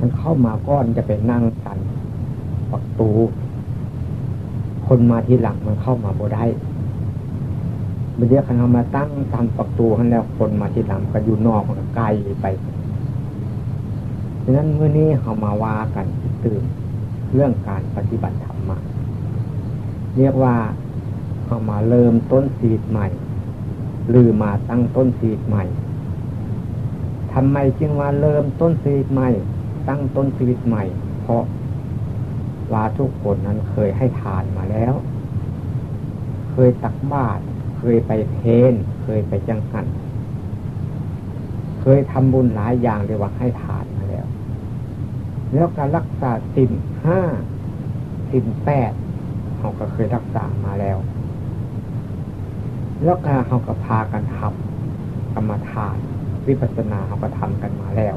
มันเข้ามาก้อนจะไปนั่งกันประตู คนมาทีหลังมันเข้ามาบ่ได้เดี๋ยวคันเอามาตั้งตามประตูขันแล้วคนมาทีหลังก็อยู่นอกมันไกลไปดังนั้นเมื่อนี้เขามาว่ากันตื่นเรื่องการปฏิบัติธรรมะเรียกว่าเขามาเริ่มต้นสีดใหม่ หรือมาตั้งต้นสีดใหม่ทำไมจึงว่าเริ่มต้นสีดใหม่ ตั้งต้นชีวิตใหม่ เพราะว่าทุกคนนั้นเคยให้ทานมาแล้ว เคยตักบาตรเคยไปเพนเคยไปจังหันเคยทำบุญหลายอย่างเรียกว่าให้ทานมาแล้ว แล้วการรักษาสินห้าสินแปดเขาก็เคยรักษามาแล้ว แล้วการเขาก็พากันทำกรรมฐาน วิปัสสนาเขาก็ทำกันมาแล้ว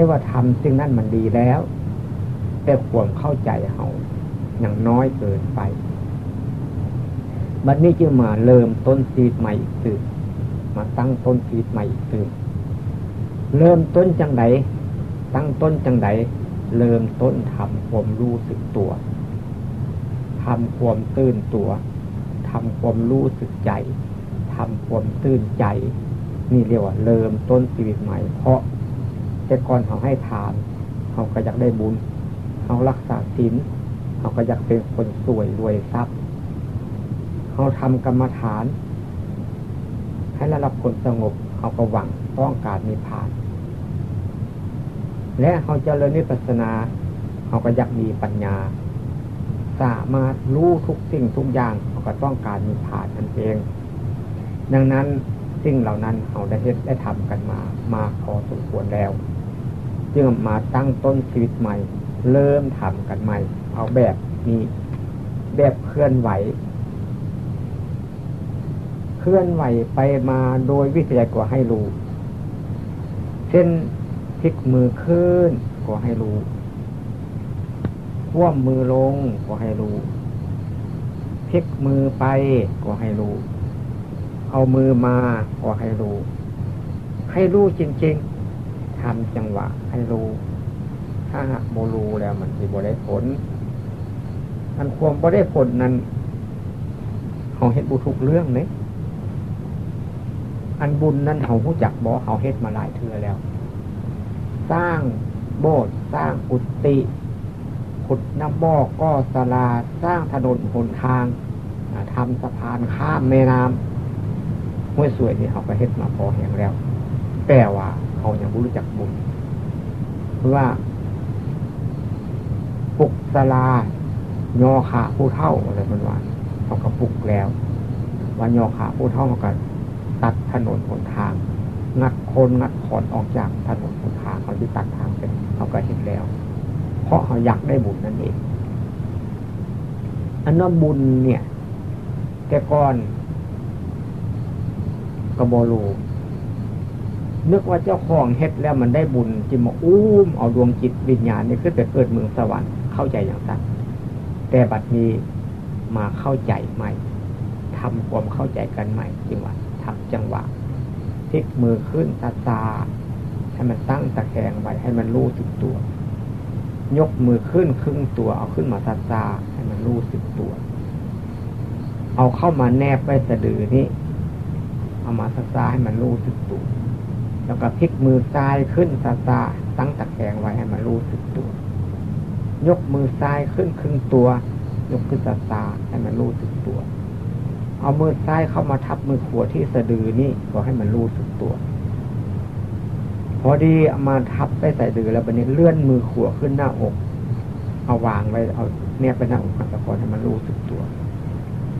แต่ว่าทำซึ่งนั่นมันดีแล้ว แต่ความเข้าใจเขาอย่างน้อยเกินไปบัดนี้จึงมาเริ่มต้นชีวิตใหม่อีกตื่นมาตั้งต้นชีวิตใหม่อีกตื่นเริ่มต้นจังไดตั้งต้นจังไดเริ่มต้นทำความรู้สึกตัวทำความตื่นตัวทำความรู้สึกใจทำความตื่นใจ นี่เรียกว่าเริ่มต้นชีวิตใหม่ เพราะ แต่ก่อนเขาให้ทานเขาก็อยากได้บุญเขารักษาศีลเขาก็อยากเป็นคนสวยรวยทรัพย์เขาทำกรรมฐาน ให้ระดับคนสงบเขาก็หวังต้องการมีผ่าน และเขาเจริญนิพพานาเขาก็อยากมีปัญญา สามารถรู้ทุกสิ่งทุกอย่างเขาก็ต้องการมีผ่านนั่นเอง ดังนั้นสิ่งเหล่านั้นเขาได้เฮ็ดได้ทำกันมา มาพอสมควรแล้ว จึงมาตั้งต้นชีวิตใหม่ เริ่มทำกันใหม่ เอาแบบนี้แบบเคลื่อนไหว เคลื่อนไหวไปมาโดยวิทยากว่าให้รู้ เช่นพลิกมือขึ้นก็ให้รู้ว่วมมือลงก็ให้รู้พลิกมือไปก็ให้รู้ เอามือมาก็ให้รู้ ให้รู้จริงๆ ทำจังหวะให้รู้ ถ้าหากโมรูแล้วมันจะบ่ได้ผลมันความบ่ได้ผลนั้นเขาเห็นบุทุกเรื่องเนี่ยอันบุญนั้นเขาหู้จักบอกเขาเฮ็ดมาหลายเทือแล้ว สร้างโบสถ์สร้างกุฏิขุดน้ำบ่อก็สลาสร้างถนนหนทางทำสะพานข้ามแม่น้ำห้วยสวยนี่เขาก็เฮ็ดมาพอแห่งแล้วแต่ว่า เขายังรู้จักบุญเพราะว่าปุกสลาโยอขาผู้เท่าอะไรมันว่าเขาก็ปุกแล้วว่าโยอขาผู้เท่ามันก็ตัดถนนหนทาง งัดคนงัดขอนออกจากถนนหนทางเขาที่ตัดทางเป็นเขาก็เห็นแล้ว เพราะเขาอยากได้บุญนั่นเองอันนั้นบุญเนี่ย แต่ก่อนกระบอลู นึกว่าเจ้าของเฮ็ดแล้วมันได้บุญจิมาอุ้มเอาดวงจิตวิญญาณนี่ขึ้นไปเกิดเมืองสวรรค์เข้าใจอย่างนั้นแต่บัดนี้มาเข้าใจใหม่ทำความเข้าใจกันใหม่จริงว่าทำจังหวะพลิกมือขึ้นตาตาให้มันตั้งตะแคงไว้ให้มันรู้สึกตัว ยกมือขึ้นครึ่งตัวเอาขึ้นมาตาตาให้มันรู้สึกตัว เอาเข้ามาแนบไว้สะดือนี้เอามาตาตาให้มันรู้สึกตัว แล้วก็พลิกมือซ้ายขึ้นตาตาตั้งตะแคงไว้ให้มันรู้สึกตัว ยกมือซ้ายขึ้นครึ่งตัว ยกขึ้นตาตาให้มันรู้สึกตัว เอามือซ้ายเข้ามาทับมือขวาที่สะดือนี่ก็ให้มันรู้สึกตัว พอดีเอามาทับไปใส่ดือแล้วบันนี้เลื่อนมือขวาขึ้นหน้าอก เอาวางไว้เอาเนี่ยไปหน้าอกกันตะกอนให้มันรู้สึกตัว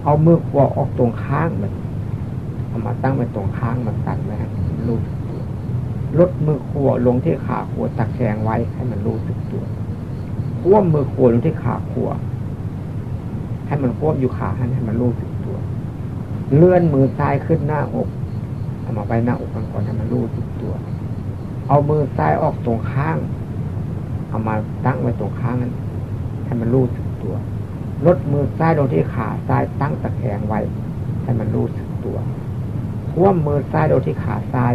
เอามือขวาออกตรงข้างมันเอามาตั้งไว้ตรงข้างมันตันไว้ให้มันรู้สึก ลดมือขวาลงที่ขาขวาตะแคงไว้ให้มันรู้สึกตัวควบมือขวาลงที่ขาขวาให้มันควบอยู่ขาให้มันรู้สึกตัว เลื่อนมือซ้ายขึ้นหน้าอกเอามาไปหน้าอกกันก่อนให้มันรู้สึกตัว เอามือซ้ายออกตรงข้าง เอามาตั้งไว้ตรงข้างนั้นให้มันรู้สึกตัว ลดมือซ้ายลงที่ขาซ้ายตั้งตะแคงไว้ ให้มันรู้สึกตัวควมมือซ้ายลงที่ขาซ้าย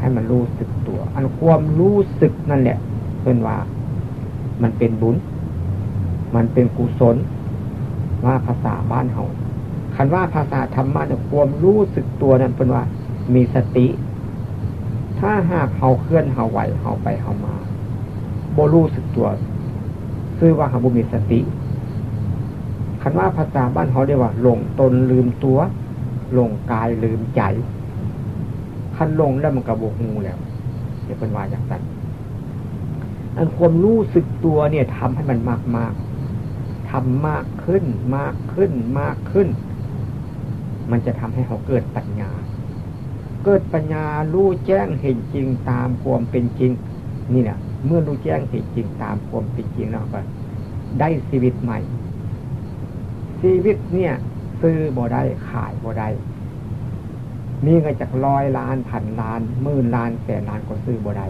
ให้มันรู้สึกตัว อันความรู้สึกนั่นแหละพื่อนว่า มันเป็นบุญ มันเป็นกุศลว่าภาษาบ้านเฮาคันว่าภาษาธรรมะเนี่ยความรู้สึกตัวนั้นเป็นว่า มีสติ ถ้าหากเฮาเคลื่อนเฮาไหวเฮาไปเฮามาโบรู้สึกตัวคือว่าเฮาบุมีสติคันว่าภาษาบ้านเขาเรียกว่าหลงตนลืมตัวหลงกายลืมใจ คันลงแล้วมันกระโบกงูแล้วเดี๋ยวเป็นวาอย่างนั้นอันความรู้สึกตัวเนี่ยทำให้มันมากมากทำมากขึ้น มากขึ้น มากขึ้น มันจะทำให้เขาเกิดปัญญา เกิดปัญญารู้แจ้งเห็นจริงตามความเป็นจริง นี่เนี่ยเมื่อรู้แจ้งเห็นจริงตามความเป็นจริงแล้วก็ได้ชีวิตใหม่ ชีวิตเนี่ย ซื้อบ่ได้ขายบ่ได้ มีเงินจากร้อยล้านพันล้านหมื่นล้านแสนล้านก็ซื้อบ่ได้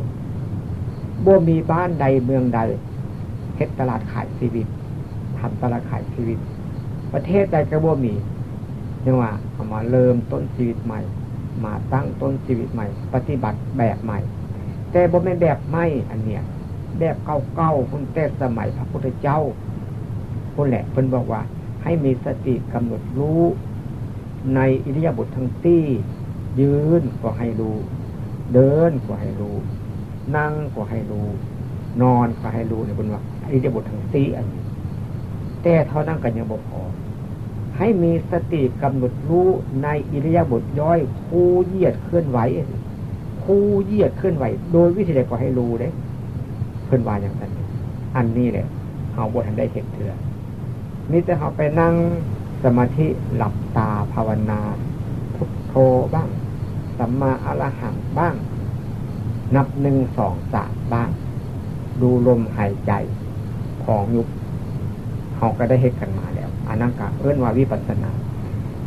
บ่มีบ้านใดเมืองใดเฮ็ดตลาดขายชีวิตทำตลาดขายชีวิต ประเทศใดก็บ่มีเรียกว่าเอามาเริ่มต้นชีวิตใหม่ มาตั้งต้นชีวิตใหม่ ปฏิบัติแบบใหม่ แต่บ่ไม่แบบไม่อันเนี้ยแบบเก่าๆพุ่นแต่สมัยพระพุทธเจ้าพุ่นแหละเพิ่นบอกว่า ให้มีสติกำหนดรู้ในอิริยาบถทั้งที่ ยืนก็ให้รู้ เดินก็ให้รู้ นั่งก็ให้รู้ นอนก็ให้รู้ในบนว่าอิริยาบถทั้งสี่อันนี้แต่เท่านั้นกันยังบ่พอให้มีสติกำหนดรู้ในอิริยาบถย่อยคู่เยียดเคลื่อนไหวคู่เยียดเคลื่อนไหว โดยวิธีใดก็ให้รู้เด้เคลื่อนไหวอย่างนั้นอันนี้แหละเอาบททันได้เห็นเถื่อนี่แต่เขาไปนั่งสมาธิหลับตาภาวนาพุทโธบ้าง สัมมาอรหังบ้าง นับหนึ่งสองสามบ้าง ดูลมหายใจของยุบเขาก็ได้เห็นกันมาแล้วอันนั้นกะเอื้นว่าวิปัสนา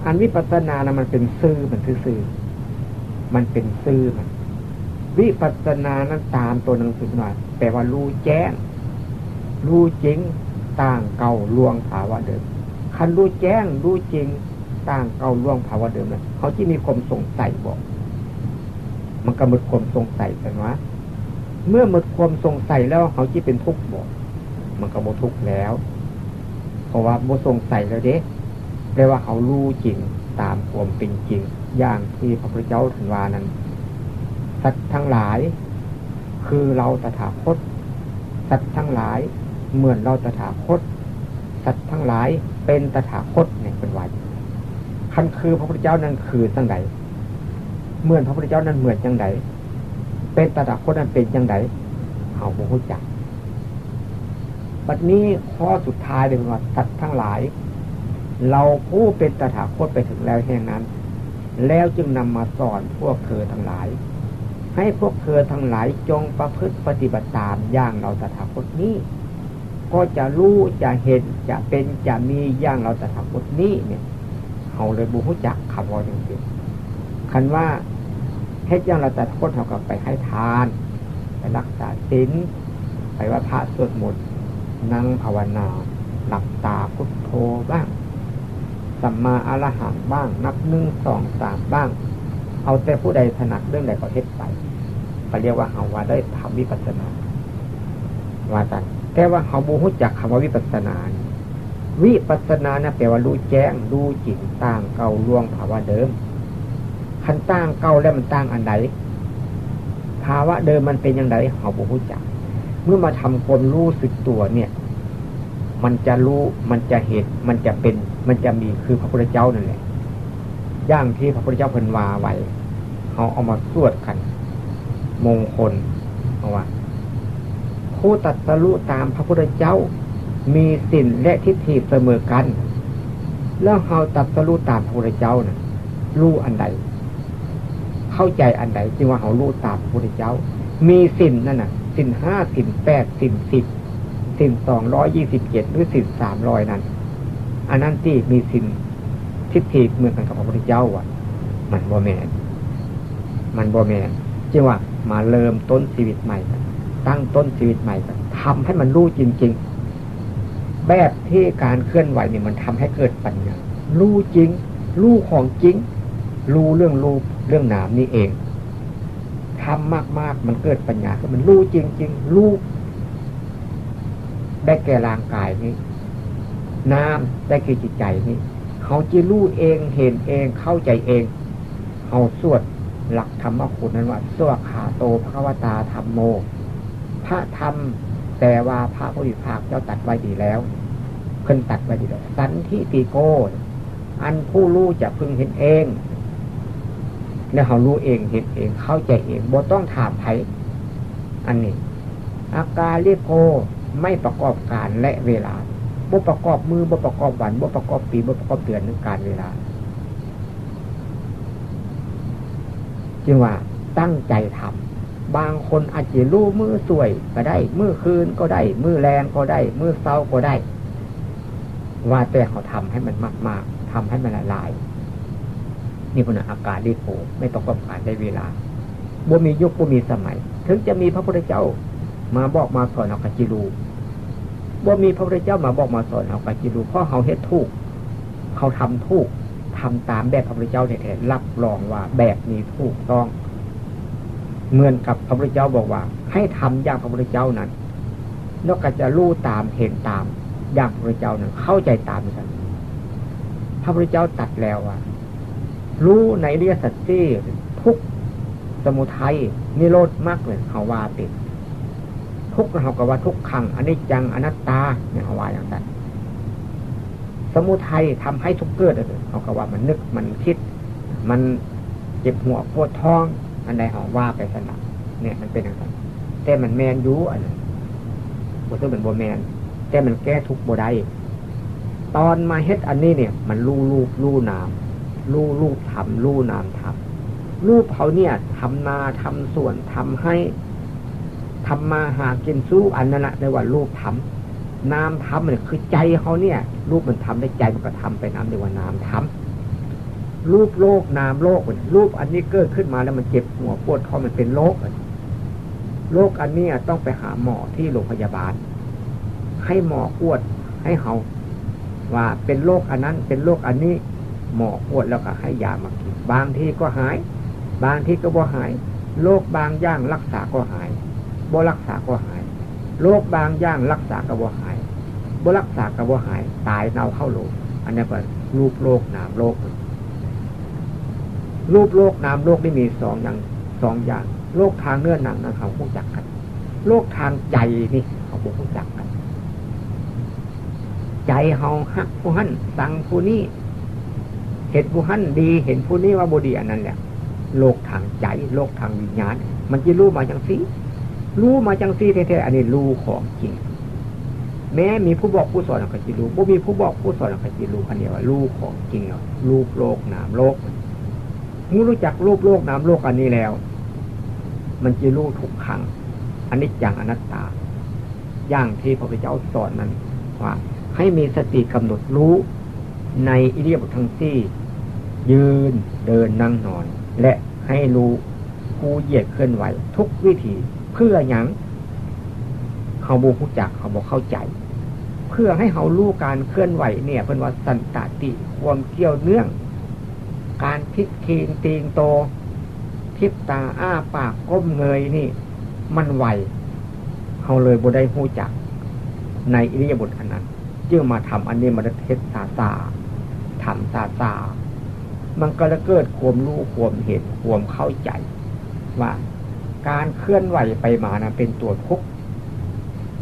อันวิปัสนานะมันเป็นซื่อมันซื่อมันเป็นซื่อมัน วิปัสนานั้นตามตัวหนังสือหน่อยแปลว่ารู้แจ้งรู้จริงต่างเก่าลวงภาวะเดิมคันรู้แจ้งรู้จริงต่างเก่าล่วงภาวะเดิมนะเขาที่มีความสงสัยบอก มันก็หมดความสงสัยกันว่าเมื่อหมดความสงสัยแล้วเขาที่เป็นทุกข์บอกมันก็หมดทุกข์แล้ว เพราะว่าโมสงสัยแล้วเด้แปลว่าเขารู้จริงตามความเป็นจริง อย่างที่พระพุทธเจ้าถึงว่านั้นสัตว์ทั้งหลาย คือเราตถาคต สัตว์ทั้งหลาย เหมือนเราตถาคต สัตว์ทั้งหลายเป็นตถาคตเนี่ยเป็นวันคันคือพระพุทธเจ้านั้นคือจังได เหมือนพระพุทธเจ้านั้นเหมือนจังไดเป็นตถาคตนั้นเป็นจังไดเอาบุหุจักบัดนี้ข้อสุดท้ายเลยว่าสัตว์ทั้งหลาย เราผู้เป็นตถาคตไปถึงแล้วแห่งนั้น แล้วจึงนำมาสอนพวกเธอทั้งหลาย ให้พวกเธอทั้งหลายจงประพฤติปฏิบัติตามอย่างเราตถาคตนี้ ก็จะรู้จะเห็นจะเป็นจะมีอย่างเราตถาคตนี้เนี่ยเขาเลยบูฮุจักคำว่าจริงๆ คันว่าเฮ็ดย่างเราแต่โทษเท่ากับไปให้ทาน ไปรักษาศีลไปว่าพระสวดมนต์นั่งภาวนา หลับตาพุทโธบ้าง สัมมาอรหังบ้าง นับหนึ่งสองสามบ้าง เอาแต่ผู้ใดถนัดเรื่องใดก็เฮ็ดไปไปเรียกว่าเขาว่าได้ทำวิปัสสนา ว่าจันแต่ว่าเขาบูฮุจักคำว่าวิปัสสนาวิปัสนานะแปลว่ารู้แจ้งรู้จิตต่างเก่าล่วงภาวะเดิม คันตั้งเก่าแล้วมันตั้งอันใดภาวะเดิมมันเป็นยังไงเขาบอกรู้จักเมื่อมาทำความรู้สึกตัวเนี่ย มันจะรู้มันจะเห็นมันจะเป็น มันจะมีคือพระพุทธเจ้านั่นแหละย่างที่พระพุทธเจ้าเพิ่นวาไว้เขาเอามาสวดกัน มงคลเอาว่าผู้ตัดสรู้ตามพระพุทธเจ้า มีสินและทิฏฐิเสมอกัน แล้วเฮาตัดสรู้ตามพระพุทธเจ้านะ่ะรู้อันใด เข้าใจอันใดจึงว่าเขารู้ตามพระพุทธเจ้า มีสินนั่นน่ะ สินห้าสินแปดสินสิบสินสองร้อยยี่สิบเจ็ดหรือสินสามร้อยนั้น อันนั้นที่มีสินทิฏฐิเหมือนกันกับพระพุทธเจ้าอะ มันบ่แมนมันบ่แมนจึงว่ามาเริ่มต้นชีวิตใหม่ ตั้งต้นชีวิตใหม่กันทำให้มันรู้จริง ๆ แบบที่การเคลื่อนไหวนี่มันทำให้เกิดปัญญารู้จริง รู้ของจริง รู้เรื่องรูปเรื่องนามนี่เองทำมากๆ มันเกิดปัญญาคือมันรู้จริง ๆ รู้ ได้แก่ร่างกายนี้น้ำได้คือจิตใจนี้ เขาจะรู้เองเห็นเองเข้าใจเองเขาสวดหลักธรรมคุณนั้นว่าสวขาโตพระวตาธรรมโม พระธรรมแต่ว่าพระผู้วิภาคเจ้าตัดไว้ดีแล้วเพิ่นตัดไว้ดีแล้ว สันที่ตีโก อันผู้รู้จะพึงเห็นเอง แล้วเขารู้เองเห็นเอง เข้าใจเองบ่ต้องถามไผอันนี้ อาการเรียกโกไม่ประกอบการและเวลาบ่ประกอบมือบ่ประกอบวันบ่ประกอบปีบ่ประกอบเดือนในการเวลาจึงว่าตั้งใจทำบางคนอาจจะรู้มือสวยก็ได้ มือคืนก็ได้ มือแรงก็ได้ มือเศร้าก็ได้ ว่าแต่เขาทำให้มันมาก ๆทำให้มันละลาย นี่คนอากาศดีโผไม่ประกอบการได้เวลาบ่มียุคบ่มีสมัย ถึงจะมีพระพุทธเจ้า มาบอกมาสอนเอากจิรูบ่มีพระพุทธเจ้ามาบอกมาสอนเอากจิรูเพราะเขาเฮ็ดถูกเขาทำถูกทำตามแบบพระพุทธเจ้าแท้ๆรับรองว่าแบบนี้ถูกต้องเหมือนกับพระพุทธเจ้าบอกว่า ให้ทำอย่างพระพุทธเจ้านั้นนอกจากจะรู้ตามเห็นตามอย่างพระพุทธเจ้านั้นเข้าใจตามกันพระพุทธเจ้าตัดแล้วว่า รู้ในเรียสัจซี่ทุกสมุทัยนิโรธมากเลยเขาว่าติด ทุกเขาก็ว่าทุกขังอันนี้จังอนัตตาเนี่ยเขาว่าอย่างนั้นสมุทัยทำให้ทุกเกิดเลยเขาก็ว่ามันนึกมันคิด มันเจ็บหัวปวดท้อง อันใดเขาว่าไปสนับเนี่ยมันเป็นอย่างนั้นแต่มันแมนยูอันนั้นบทตัวเป็นโบแมน แต่มันแก้ทุกโบได้ตอนมาเฮ็ดอันนี้เนี่ย มันลู่ลูกลู่นาม ลู่ลูกทำลู่นามทำลูกเขาเนี่ยทำนาทำส่วนทำให้ทำมาหากินสู้อันนั้นแหละในว่าลูกทำน้ำทำเนี่ยคือใจเขาเนี่ย รูปมันทำได้ใจมันก็ทำไปน้ำในว่าน้ำทำรูปโลกนามโลกรูปอันนี้เกิดขึ้นมาแล้วมันเจ็บหัวปวดท้องมันเป็นโรคโรคอันนี้ต้องไปหาหมอที่โรงพยาบาล ให้หมอปวดให้เขาว่าเป็นโรคอันนั้นเป็นโรคอันนี้ หมอปวดแล้วก็ให้ยามากินบางทีก็หาย บางทีก็บ่หายโรคบางอย่างรักษาก็หายบ่รักษาก็หายโรคบางอย่างรักษากระบวหายบ่รักษากระบวหาย ตายเน่าเข้าโลกอันนี้ก็รูปโลกนามโลกรูปโลกนามโลกไม่มีสองอย่างสองอย่างโลกทางเนื้อหนังนั้นเขาคู่จักกันโลกทางใจนี่เขาบอกคู่จักกัน ใจเฮาฮักผู้หันสั่งผู้นี้ เห็นผู้หันดี เห็นผู้นี้ว่าบดีอันนั้นแหละโลกทางใจ โลกทางวิญญาณ มันจะรู้มาอย่างสิรู้มาจังซีแท้ๆอันนี้รู้ของจริง แม้มีผู้บอกผู้สอนออกจิรู้บ่มีผู้บอกผู้สอนออกจิรู้อันนี้ว่ารู้ของจริงรูปโลกนามโลกเมื่อรู้จักรูปโลกนามโลกอันนี้แล้ว มันจะรู้ทุกครั้งอันนี้อย่างอนัตตา อย่างที่พระพุทธเจ้าสอนนั้นว่าให้มีสติกำหนดรู้ในอิเดียบทั้งสี่ ยืนเดินนั่งนอน และให้รู้ผู้เหยียดเคลื่อนไหว ทุกวิธีเพื่ออย่างเขาบูผู้จักเขาบอกเข้าใจ เพื่อให้เขารู้การเคลื่อนไหวเนี่ยเป็นว่าสันตติความเกี่ยวเนื่อง การทิศทีนตีงโต ทิพตาอ้าปากก้มเงยนี่ มันไหวเขาเลยบุได้หูจัก ในอิริยาบถอันนั้น จึงมาทำอันนี้มาเทศซาซาทำซาซา มันก็จะเกิดความรู้ความเห็นความเข้าใจ ว่าการเคลื่อนไหวไปมานะเป็นตัวทุกข์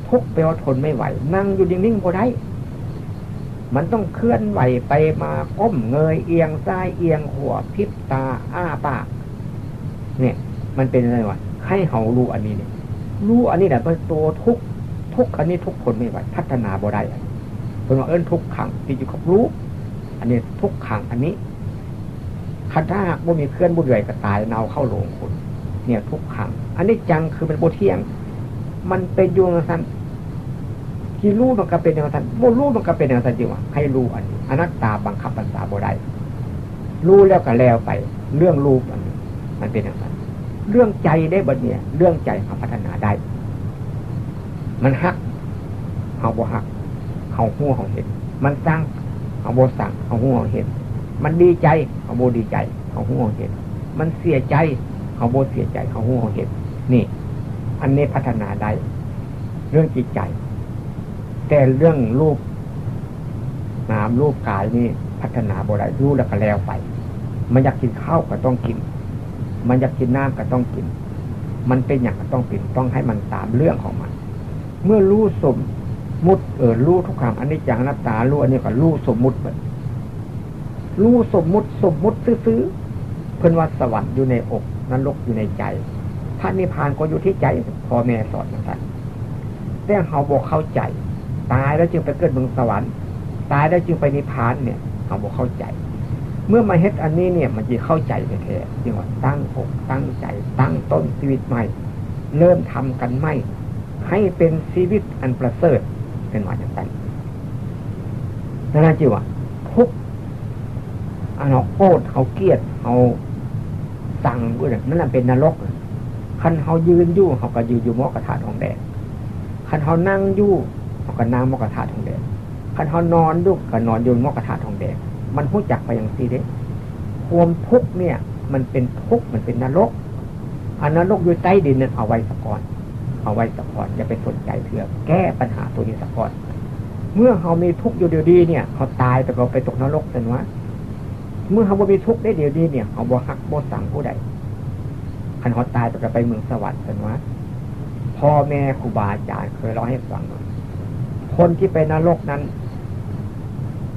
ทุกข์แปลว่าทนไม่ไหว นั่งอยู่นิ่งๆพอได้ มันต้องเคลื่อนไหวไปมาก้มเงยเอียงซ้ายเอียงหัวพิบตา อ้าปาก เนี่ย มันเป็นอะไรวะให้เขารู้อันนี้เนี่ยรู้อันนี้แหละเป็นตัวทุกทุกอันนี้ทุกคนไม่ไหวพัฒนาบ่ได้เป็นว่าเอิ้นทุกขังที่อยู่กับรู้ อันนี้ทุกขังอันนี้ คันถ้าบ่มีเคลื่อนบุญใหญ่ก็ตายเนาเข้าโรงคนเนี่ยทุกขังอันนี้จังคือเป็นโบเที่ยง มันเป็นยวงสันที่รู้มันก็เป็นอย่างนั้นโมรู้มันก็เป็นอย่างนั้นจริงวะให้รู้อันนี้อนัตตาบังคับปัญษาโบได้รู้แล้วก็แล้วไป เรื่องรู้อันมันเป็นอย่างนั้นเรื่องใจได้บัดเนี่ย เรื่องใจเขาพัฒนาได้ มันหักเขาบ่หักเขาหัวเขาเห็น มันสร้างเขาโบสั่งเขาหัวเขาเห็น มันดีใจเขาโบดีใจ เขาหัวเขาเห็น มันเสียใจ เขาโบเสียใจ เขาหูเขาเห็น นี่ อันนี้พัฒนาได้เรื่องจิตใจ แต่เรื่องรูปนามรูปกายนี่พัฒนาบ่ได้รู้แล้วก็แล้วไป มันอยากกินข้าวก็ต้องกิน มันอยากกินน้ำก็ต้องกิน มันเป็นอย่างก็ต้องเป็นต้องให้มันตามเรื่องของมัน เมื่อรู้สมมุติเออรู้ทุกครั้งอันนี้อย่างนัตตารู้อันนี้ก็รู้สมมุติแบบ รู้สมมุติสมมุติซื้อเพื่อนว่าสวรรค์อยู่ในอกนรกอยู่ในใจพระนิพพานก็อยู่ที่ใจพ่อแม่สอนนะท่านแต่เขาบอกเข้าใจ ตายแล้วจึงไปเกิดเมืองสวรรค์ ตายแล้วจึงไปนิพพานเนี่ยเขาบอกเข้าใจ เมื่อมาเฮ็ดอันนี้เนี่ย มันจะเข้าใจไปแท้จึงว่าตั้งอกตั้งใจ ตั้งต้นชีวิตใหม่ เริ่มทำกันไม่ให้เป็นชีวิตอันประเสริฐเป็นว่าอย่างไรนั่นจีว่าทุก เขาโกรธเขาเกลียดเขาสั่งเนั่นเป็นนรกคันเขายืนอยู่เขาก็ยืนอยู่มอกระทะทองแดงคันเขานั่งอยู่เขาก็นั่งมอกระทะทองแดงคันเขานอนอยู่ก็นอนอยู่มอกระทะทองแดงมันพูดจักไปอย่างซีเด้ความทุกเนี่ย มันเป็นทุกมันเป็นนรกอันนรกอยู่ใต้ดินนั่นเอาไว้สะก่อน เอาไว้สะก่อนอย่าไปสนใจเพื่อแก้ปัญหาตัวนี้สะก่อนเมื่อเขามีทุกอยู่เดียวดีเนี่ยเขาตายแต่เราไปตกนรกเส็นวะ เมื่อเขาบ่มีทุกข์ได้เดียวดีเนี่ยเขาบ่หักบ่สั่งผู้ใดคันเขาตายจะไปเมืองสวรรค์กันว่าพ่อแม่ครูบาอาจารย์เคยเล่าให้ฟังคนที่ไปนรกนั้น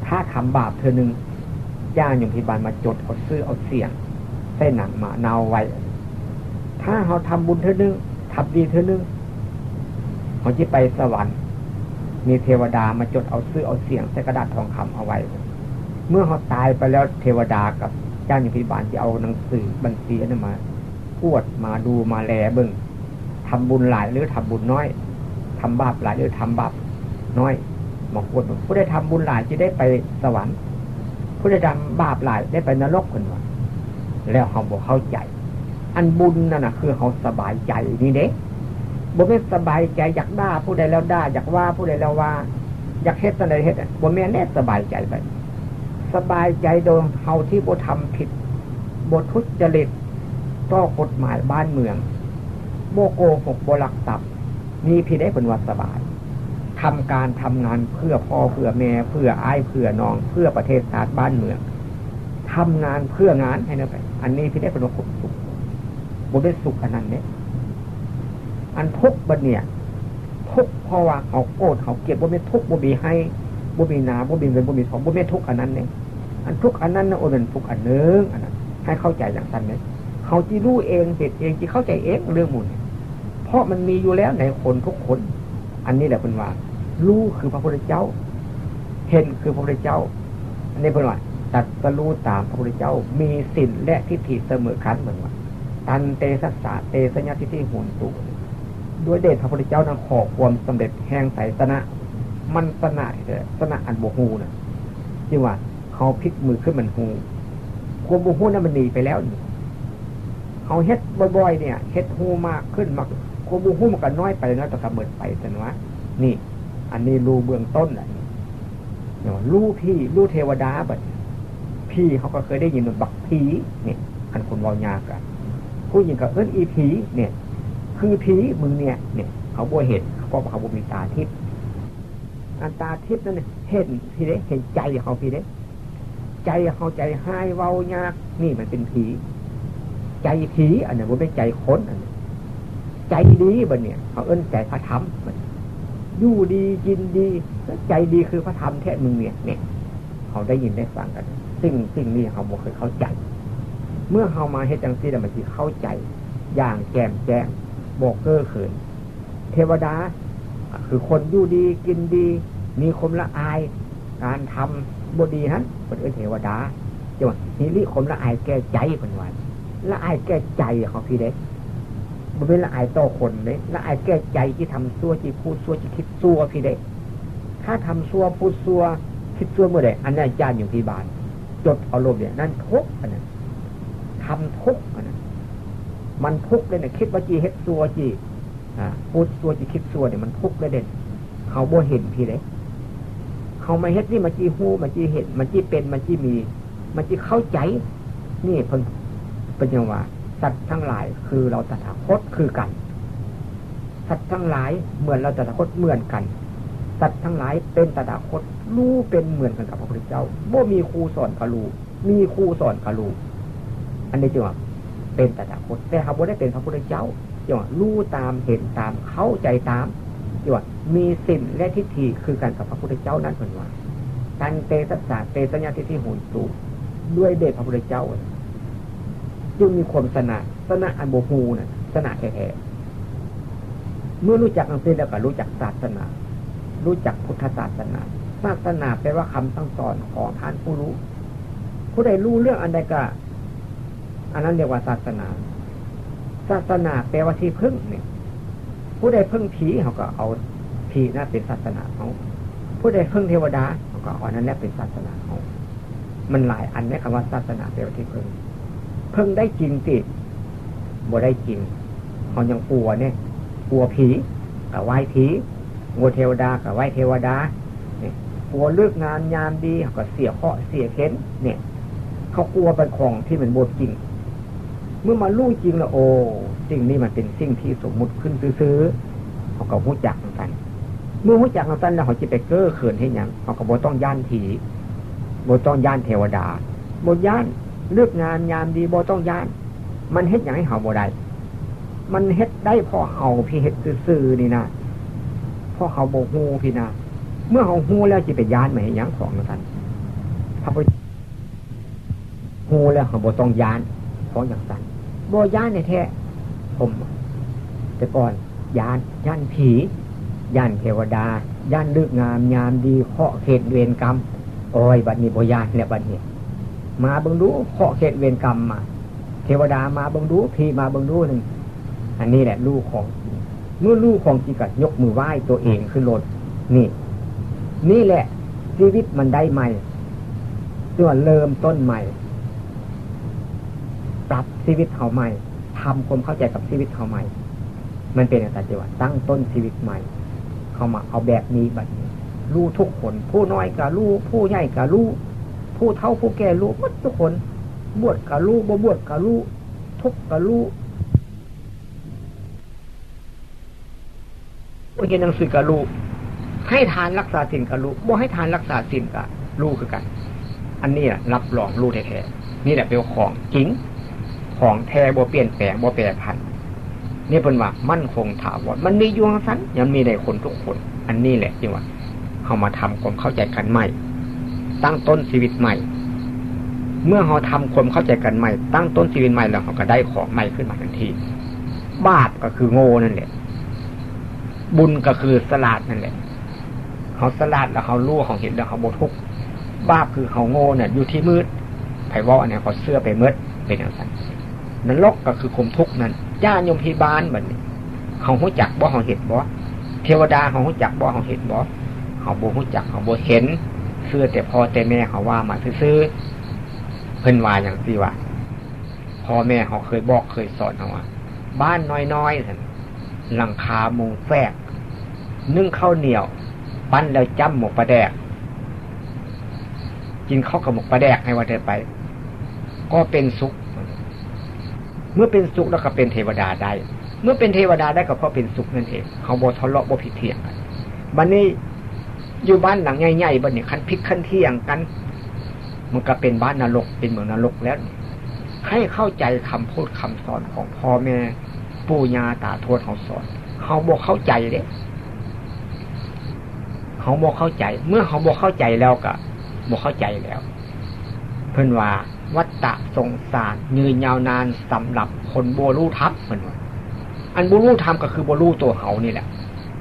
ถ้าทำบาปเธอหนึ่งย่างอยู่ที่บ้านมาจดเอาซื้อเอาเสียงเส้นหนังมาเนาไว้ ถ้าเขาทำบุญเธอหนึ่งทำดีเธอหนึ่งเขาจะไปสวรรค์ มีเทวดามาจดเอาซื้อเอาเสียงใส่กระดาษทองคำเอาไว้ เมื่อเขาตายไปแล้วเทวดากับเจ้างอยู่ที่บานจะเอาหนังสือบัญชีนั้นมากวดมาดูมาแลเบิ่งทำบุญหลายหรือทำบุญน้อยทำบาปหลายหรือทำบาปน้อยมองกวดผู้ได้ทำบุญหลายจะได้ไปสวรรค์ ผู้ได้ทำบาปหลายได้ไปนรกคนว่าแล้วเขาบอกเข้าใจ อันบุญนั่นนะคือเขาสบายใจนี่เด็กบ่ไม่สบายใจอยากด่าผู้ใดแล้วด่าอยากว่าผู้ใดแล้วว่า อยากเฮ็ดอะไรเฮ็ดบ่แม่แน่สบายใจไป สบายใจโดยเฮาที่บทำผิดบ่ทุจริตต่อกฎหมายบ้านเมืองโบโกหกโบลักตับมีพี่ได้เป็นวัสบายทำการทำงานเพื่อพ่อเพื่อแม่เพื่ออ้ายเพื่อน้อง เพื่อประเทศชาติบ้านเมืองทำงานเพื่องานให้นั่นไป อันนี้พี่ได้เป็นความสุขบนได้สุขอันนั้นเนี่ยอันทุกบัเนี่ยทุกเพราะว่าเขาโกรธเขาเกลียดบ่เป็นทุกบ่มีให้บ่มีนาบ่มีเงินบ่มีทองบ่เป็นทุกอันนั้นเนี่ย อันทุกอันนั้นนะโอเป็นทุกอันเนื้ออันนั้นให้เข้าใจอย่างนั้นเนี่ยเขาจีรู้เองเหตุเองจีเข้าใจเองเรื่องมูลเพราะมันมีอยู่แล้วในคนทุกคน อันนี้แหละเป็นว่า รู้คือพระพุทธเจ้า เห็นคือพระพุทธเจ้า อันนี้เป็นว่าตัดสรู้ตามพระพุทธเจ้า มีสินและทิฏฐิเสมอคันเหมือนว่าตันเตสัสสะเตสัญญาทิฏฐิหุนตูด้วยเดชพระพุทธเจ้านั้นขอความสำเร็จแห่งไสสนะ มันสนะเถอะสนะอันโบหูนะจริงว่า เขาพลิกมือขึ้นมันหูความโบหูนั้นมันหนีไปแล้วเขาเฮ็ดบ่อยๆเนี่ยเฮ็ดหูมากขึ้นมากโคบูหูมันก็น้อยไปแล้วแต่กำเบิดไปแต่ว่านี่ อันนี้รูเบื้องต้นแหละเนี่ยรูพี่รูเทวดาแบบพี่เขาก็เคยได้ยินมันบักผีเนี่ยอันคนวายากันผู้หญิงก็เอิ้นอีผีเนี่ย คือผีมึงเนี่ยเนี่ย เขาบ่เห็นเขาบอกเขาบ่มีตาทิพย์อันตาทิพย์นั่นเห็นพี่เด้เห็นใจเขาพี่เด้ ใจเขาใจให้เว้ายาก นี่มันเป็นผี ใจผีอันนี้มันเป็นใจคนอันนี้ใจดีบันเนี่ยเขาเอิ้นใจพระธรรมมันยู่ดีกินดีใจดีคือพระธรรมแท้มึงเนี่ยเนี่ยเขาได้ยินได้ฟังกันสิ่งสิ่งนี้เขาบอกเคยเข้าใจ เมื่อเขามาเฮ็ดจังซี่แล้วมันจะเข้าใจ อย่างแจ่มแจ้งบอกเก้อเขิน เทวดา คือคนยู่ดีกินดี มีคมละอาย การทำ บดีนั้นเป็นเทวดาจังหวะนี่ริคมละอายแก้ใจเป็นวันละอายแก้ใจเขาพี่เด็กมันเป็นละอายต่อคนเลยละอายแก้ใจที่ทำซัวที่พูดซัวที่คิดซัวพี่เด็กถ้าทำซัวพูดซัวคิดซัวเมื่อใดอันนั้นจานอยู่ที่บ้านจดอารมณ์เนี่ยนั่นทุกอันนั้นทำทุกอันนั้นมันทุกเลยเนี่ยคิดว่าจีเฮ็ดซัวจีพูดซัวจีคิดซัวเนี่ยมันทุกเลยเด่นเขาบ่เห็นพี่เด็ก เขาไม่เฮ็ดนี่มันจีหูมันจีเห็นมันจีเป็นมันจีมี มันจีเข้าใจ นี่เพิ่งเป็นยังว่าสัตว์ทั้งหลายคือเราตถาคตคือกัน สัตว์ทั้งหลายเหมือนเราตถาคตเหมือนกัน สัตว์ทั้งหลายเป็นตถาคตรู้เป็นเหมือนกันกับพระพุทธเจ้าบ่มีครูสอนกะลูมีครูสอนกะลูอันนี้จึงว่าเป็นตถาคตแต่เขาบ่ได้เป็นพระพุทธเจ้าจึงว่ารู้ตามเห็นตามเข้าใจตาม จว่ามีสิ่งและทิฏฐิคือกันกับพระพุทธเจ้านั้นเป็นว่าการเตสัสสะเตสัญญาทิฏฐิหุนตูด้วยเดชพระพุทธเจ้าจึงมีความสนะสนะอันโบฮูนะสนะแท้เมื่อรู้จักอังสิ้นแล้วก็รู้จักศาสนา รู้จักพุทธศาสนา ศาสนาแปลว่าคำสั่งสอนของท่านผู้รู้ ผู้ใดรู้เรื่องอันใดก็อันนั้นเรียกว่าศาสนา ศาสนาแปลว่าที่พึ่งเนี่ย ผู้ใดพึ่งผีเขาก็เอาผีนั่นเป็นศาสนาเขาผู้ใดพึ่งเทวดาเขาก็เอานั้นแหละเป็นศาสนาเขามันหลายอันในคำว่าศาสนาแปลว่ที่พึ่งเพิ่งได้จริงสิบ่ได้จริงเขายังกลัวเนี่ยกลัวผีกับไหว้ผีกลัวเทวดากับไหว้เทวดาเนี่ยกลัวเลือกงานยามดีเขาก็เสียเคาะเสียเข็นเนี่ย เขากลัวเป็นของที่มันบดจริง เมื่อมาลู่จริงแล้วโอ้ สิ่งนี้มันเป็นสิ่งที่สมมุติขึ้นซื้อเขาก็หู้จักกัน เมื่อหู้จักกันแล้วเขาจะไปเก้อเขินให้ยังเขาก็บ่ต้องย่านผีบ่ต้องย่านเทวดาบ่ย่านเลือกงานยามดีบ่ต้องย่าน มันเฮ็ดอย่างให้เขาบ่ได้มันเฮ็ดได้พอเขาพี่เฮ็ดซื่อนี่นะพอเขาโบกหูพี่นะเมื่อเขาหูแล้วจะไปย่านไหมยังของนะท่านพระพุทธหูแล้วเขาบ่ต้องย่านของอย่างสั้นบ่ย่านในแท้ ม แต่ก่อนย่านย่านผีย่านเทวดาย่านลึกงามยามดีเคาะเขตเวรกรรมโอ้ยบัดนี้บยานแล้วบัดนี้มาเบิ่งดูเคาะเขตเวรกรรมมา เทวดามาเบิ่งดูผีมาเบิ่งดูหนึ่งอันนี้แหละลูกของเมื่อลูกของจริงก็ยกมือไหว้ตัวเองขึ้นรถนี่ นี่แหละ ชีวิตมันได้ใหม่ตัวเริ่มต้นใหม่ ปรับชีวิตเขาใหม่ ทำความเข้าใจกับชีวิตเขาใหม่ มันเป็นอะไรจังหวะตั้งต้นชีวิตใหม่ เขามาเอาแบบนี้แบบนี้รู้ทุกคน ผู้น้อยกับรู้ผู้ใหญ่กับรู้ผู้เท่าผู้แก่รู้หมดทุกคน บวชกับรู้บ่บวชกับรู้ทุกกับรู้ผู้เรียนหนังสือกับรู้ให้ทานรักษาสินกับรู้บ่ให้ทานรักษาสินกับรู้คือกัน อันนี้รับรองรู้แท้ๆนี่แหละเป็นของจริง ของแท้บ่เปลี่ยนแปลงบ่แปรผันนี่เป็นว่ามั่นคงถาวรมันมียวงสันยังมีในคนทุกคน อันนี้แหละที่ว่าเขามาทำความเข้าใจกันใหม่ ตั้งต้นชีวิตใหม่ เมื่อเขาทำความเข้าใจกันใหม่ ตั้งต้นชีวิตใหม่แล้วเขาก็ได้ของใหม่ขึ้นมาทันที บาปก็คือโง่นั่นแหละ บุญก็คือสลาดนั่นแหละเขาสลาดแล้วเขารู้เขาเห็นแล้วเขาโบทุกบาปคือเขาโง่เนี่ยอยู่ที่มืดไผ่ว่าเนี่ยเขาเสื้อไปมืดเป็นอย่างนั้น นรกก็คือคมทุกข์นั่นญาโยมพิบาลแบบนี้เขาหูจักบ่เขาเห็นบ่เทวดาเขาหูจักบ่เขาเห็นบ่เขาบ่หูจักเขาบ่เห็นเสื้อแต่พอแต่แม่เขาว่ามาซื้อเพิ่นว่าอย่างที่ว่าพ่อแม่เขาเคยบอกเคยสอนเขาว่าบ้านน้อยๆสันหลังคามุงแฝกนึ่งข้าวเหนียว ปั้นแล้วจ้ำหมกปลาแดก กินข้าวกับหมกปลาแดกให้วันเดินไป ก็เป็นสุข เมื่อเป็นสุขแล้วก็เป็นเทวดาได้ เมื่อเป็นเทวดาได้ก็เพราะเป็นสุขนั่นเองเขาบอทะเลาะบอผิดเถียงกันบันนี้อยู่บ้านหลังใหญ่ๆบันนี้คันพิกคันเที่ยงกัน มันก็เป็นบ้านนรกเป็นเมืองนรกแล้ว ให้เข้าใจคำพูดคำสอนของพ่อแม่ปู่ย่าตาทวดเขาสอนเขาบอกเข้าใจเด้เขาบอกเข้าใจ เมื่อเขาบอกเข้าใจแล้วก็บอกเข้าใจแล้ว เพื่อนว่า วัตตะสงสารยืนยาวนานสำหรับคนโบลูทับเพื่อนว่าอันโบลูทำก็คือโบลูตัวเขานี่แหละ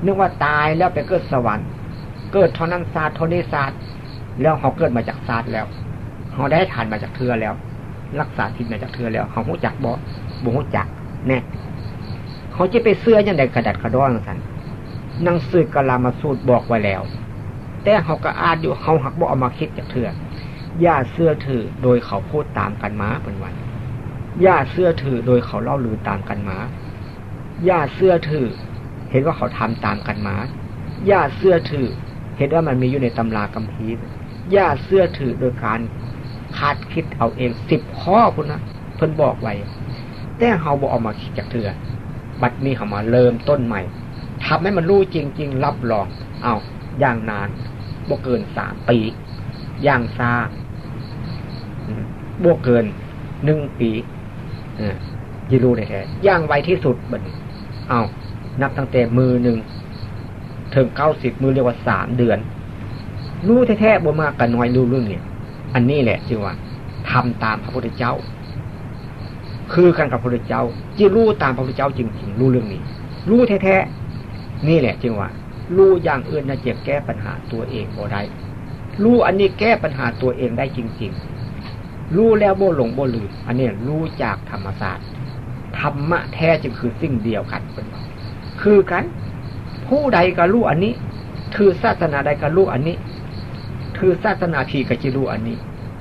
นึกว่าตายแล้วไปเกิดสวรรค์ เกิดทอนั้นศาสตร์ทนี้ศาสตร์แล้วเขาเกิดมาจากศาสตร์แล้วเขาได้ทานมาจากเธอแล้ว รักษาทิศมาจากเธอแล้วเขาหูจักบ่บ่หูจักแน่เขาจะไปเสื้อยังไงกระดัดกระด้อนสันนังสือกลามาสูตรบอกไว้แล้ว แต่เขาก็อาจอยู่เขาหักบ่เอามาคิดจากเธอ ย่าเสื้อถือโดยเขาพูดตามกันมาเป็นวันย่าเสื้อถือโดยเขาเล่าลือตามกันมาย่าเสื้อถือเห็นว่าเขาทำตามกันมาย่าเสื้อถือเห็นว่ามันมีอยู่ในตำรากัมพีย่าเสื้อถือโดยการคาดคิดเอาเองสิบข้อคุณนะเพิ่นบอกไว้แต่เขาบอกเอามาคิดจากเธอบัดนี้เขามาเริ่มต้นใหม่ทำให้มันรู้จริง ๆ รับรอง เอาอย่างนานบ่เกินสามปี อย่างซาบ่เกินหนึ่งปียิรู้ได้แท้ย่างไวที่สุดบัดเอานับตั้งแต่มือหนึ่งถึงเก้าสิบมือเรียกว่าสามเดือน รู้แท้ๆบ่มากกันน้อยรู้เรื่องเนี่ย อันนี้แหละจึงว่าทำตามพระพุทธเจ้า คือกันกับพระพุทธเจ้าจีรู้ตามพระพุทธเจ้าจริงๆรู้เรื่องนี้ รู้แท้ๆนี่แหละจึงว่า รู้อย่างอื่นนะเจ็บแก้ปัญหาตัวเองบ่ได้ รู้อันนี้แก้ปัญหาตัวเองได้จริง ๆ รู้แล้วโบหลงโบลืมอันนี้รู้จากธรรมศาสตร์ธรรมะแท้จึงคือสิ่งเดียวกันเป็นคือกัน ผู้ใดก็รู้อันนี้ถือศาสนาใดก็รู้อันนี้ถือศาสนาทีก็จะรู้อันนี้